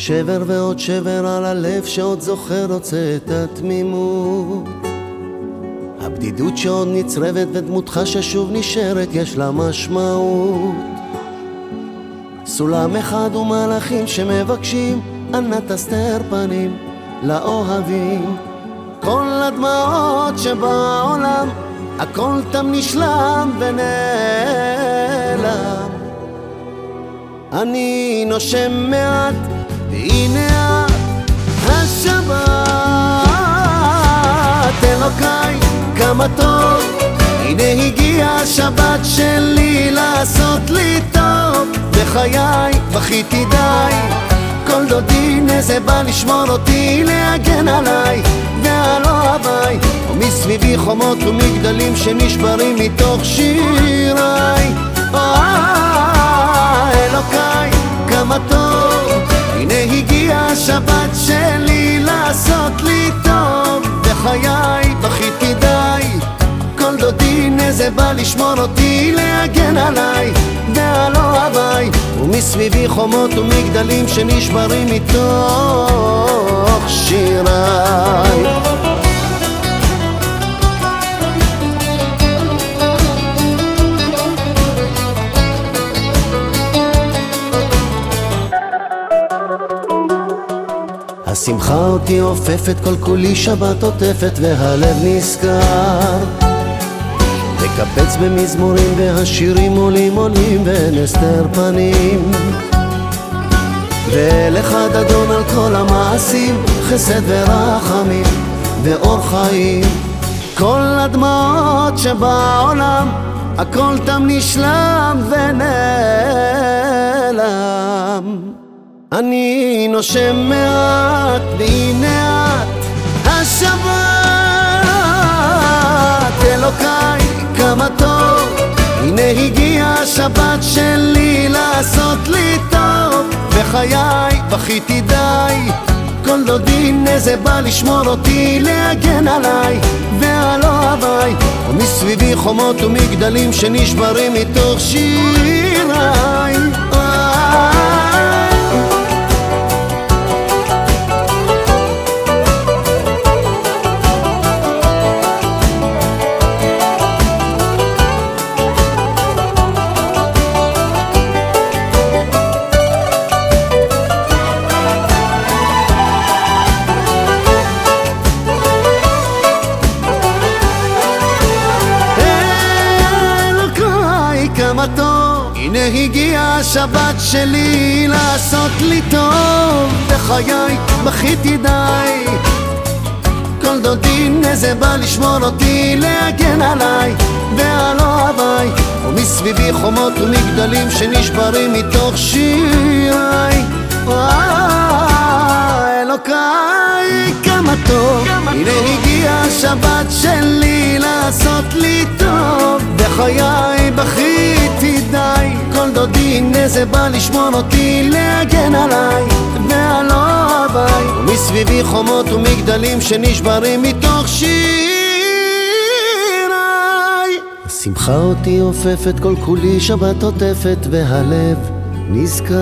שבר ועוד שבר על הלב שעוד זוכר רוצה את התמימות. הבדידות שעוד נצרבת ודמותך ששוב נשארת יש לה משמעות. סולם אחד ומלאכים שמבקשים אנא תסתר פנים לאוהבים. כל הדמעות שבעולם הכל תם נשלם ונעלם. אני נושם מעט אלוקיי כמה טוב הנה הגיעה השבת שלי לעשות לי טוב. בחיי בכיתי די כל דודי נזה בא לשמור אותי להגן עליי ועל אוהביי. ומסביבי חומות ומגדלים שנשברים מתוך שיריי. הגיעה השבת שלי לעשות לי טוב. בחיי דודי נזה בא לשמור אותי להגן עליי ועל אוהביי ומסביבי חומות ומגדלים שנשברים מתוך שיריי. השמחה אותי עופפת כל כולי שבת עוטפת והלב נזכר מקפץ במזמורים והשירים עולים עולים ואין הסתר פנים. ואל אחד אדון על כל המעשים חסד ורחמים ואור חיים. כל הדמעות שבעולם הכל תם נשלם ונעלם. אני נושם מעט והנה השבת שלי לעשות לי טוב בחיי בכיתי די כל דודי נזה בא לשמור אותי להגן עליי ועל אוהביי. ומסביבי חומות ומגדלים שנשברים מתוך שיריי הנה הגיעה השבת שלי לעשות לי טוב בחיי בכיתי די. כל דודי נזה בא לשמור אותי להגן עליי ועל אוהביי. ומסביבי חומות ומגדלים שנשברים מתוך שיריי. אלוקיי כמה טוב. הנה הגיעה השבת שלי לעשות לי טוב בחיי בכיתי די. כל דודי נזה בא לשמור אותי להגן עליי ועל אוהביי. ומסביבי חומות ומגדלים שנשברים מתוך שיריי. השמחה אותי עופפת כל כולי שבת עוטפת והלב נזכר